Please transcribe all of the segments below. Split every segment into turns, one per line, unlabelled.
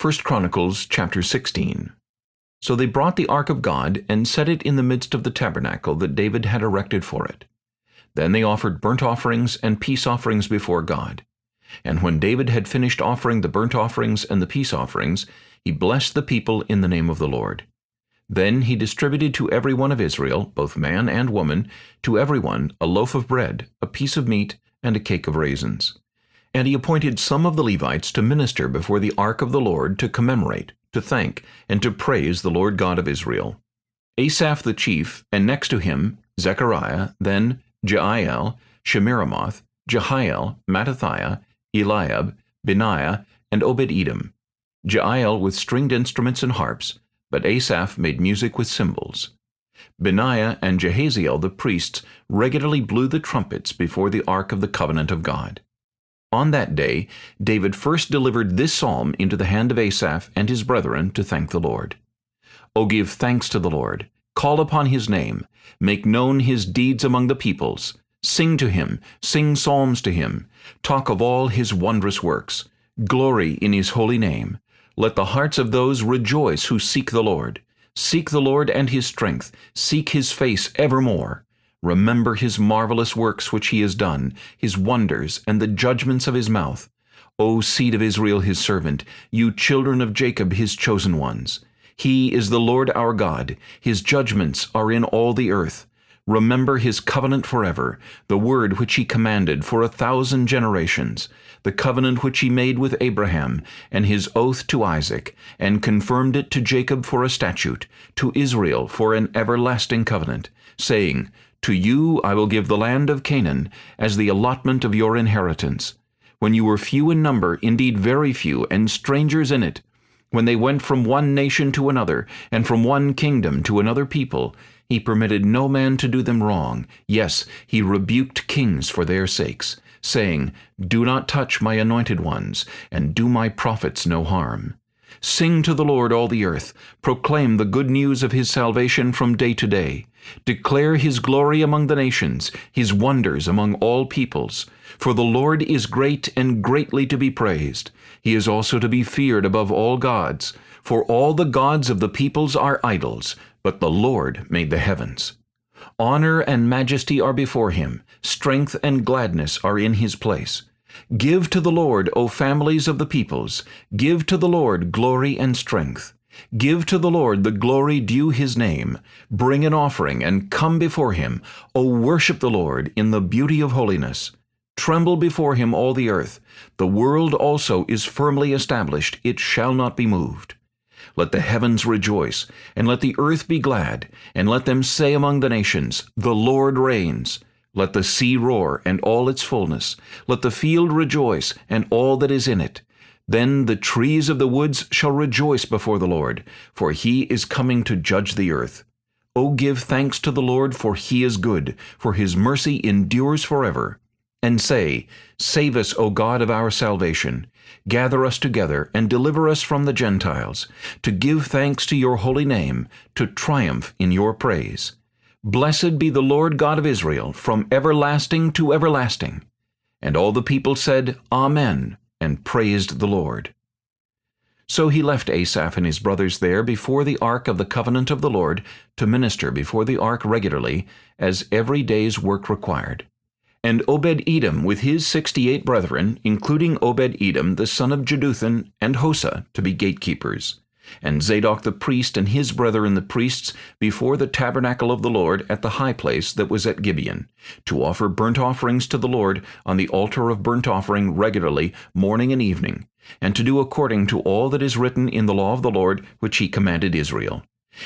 1 Chronicles chapter 16 So they brought the ark of God, and set it in the midst of the tabernacle that David had erected for it. Then they offered burnt offerings and peace offerings before God. And when David had finished offering the burnt offerings and the peace offerings, he blessed the people in the name of the Lord. Then he distributed to every one of Israel, both man and woman, to every one a loaf of bread, a piece of meat, and a cake of raisins. And he appointed some of the Levites to minister before the ark of the Lord to commemorate, to thank, and to praise the Lord God of Israel. Asaph the chief, and next to him Zechariah, then Jeiel, Shemiramoth, Jehiel, Mattithiah, Eliab, Benaiah, and Obed-Edom. Jeiel with stringed instruments and harps, but Asaph made music with cymbals. Benaiah and Jahaziel the priests regularly blew the trumpets before the ark of the covenant of God. On that day David first delivered this psalm into the hand of Asaph and his brethren to thank the Lord. O give thanks to the Lord, call upon his name, make known his deeds among the peoples, sing to him, sing psalms to him, talk of all his wondrous works, glory in his holy name. Let the hearts of those rejoice who seek the Lord. Seek the Lord and his strength, seek his face evermore. Remember his marvelous works which he has done, his wonders, and the judgments of his mouth. O seed of Israel his servant, you children of Jacob his chosen ones. He is the Lord our God, his judgments are in all the earth. Remember his covenant forever, the word which he commanded for a thousand generations, the covenant which he made with Abraham, and his oath to Isaac, and confirmed it to Jacob for a statute, to Israel for an everlasting covenant, saying, to you I will give the land of Canaan as the allotment of your inheritance. When you were few in number, indeed very few, and strangers in it, when they went from one nation to another, and from one kingdom to another people, he permitted no man to do them wrong. Yes, he rebuked kings for their sakes, saying, Do not touch my anointed ones, and do my prophets no harm. Sing to the Lord all the earth, proclaim the good news of his salvation from day to day. Declare his glory among the nations, his wonders among all peoples. For the Lord is great and greatly to be praised. He is also to be feared above all gods. For all the gods of the peoples are idols, but the Lord made the heavens. Honor and majesty are before him, strength and gladness are in his place. Give to the Lord, O families of the peoples, give to the Lord glory and strength. Give to the Lord the glory due his name. Bring an offering and come before him. O worship the Lord in the beauty of holiness. Tremble before him all the earth. The world also is firmly established, it shall not be moved. Let the heavens rejoice, and let the earth be glad, and let them say among the nations, The Lord reigns. Let the sea roar, and all its fullness. Let the field rejoice, and all that is in it. Then the trees of the woods shall rejoice before the Lord, for he is coming to judge the earth. O give thanks to the Lord, for he is good, for his mercy endures forever. And say, Save us, O God of our salvation. Gather us together, and deliver us from the Gentiles, to give thanks to your holy name, to triumph in your praise. Blessed be the Lord God of Israel, from everlasting to everlasting. And all the people said, Amen and praised the Lord. So he left Asaph and his brothers there before the ark of the covenant of the Lord to minister before the ark regularly, as every day's work required. And Obed-Edom with his sixty-eight brethren, including Obed-Edom the son of Jeduthun, and Hosah, to be gatekeepers and Zadok the priest and his brethren the priests before the tabernacle of the Lord at the high place that was at Gibeon, to offer burnt offerings to the Lord on the altar of burnt offering regularly morning and evening, and to do according to all that is written in the law of the Lord which he commanded Israel.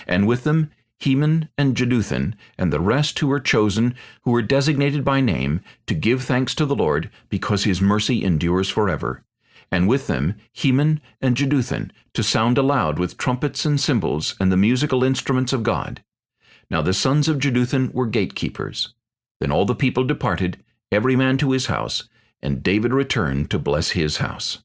And with them Heman and Jeduthun, and the rest who were chosen, who were designated by name, to give thanks to the Lord, because his mercy endures forever and with them Heman and Jeduthun, to sound aloud with trumpets and cymbals and the musical instruments of God. Now the sons of Jeduthun were gatekeepers. Then all the people departed, every man to his house, and David returned to bless his house.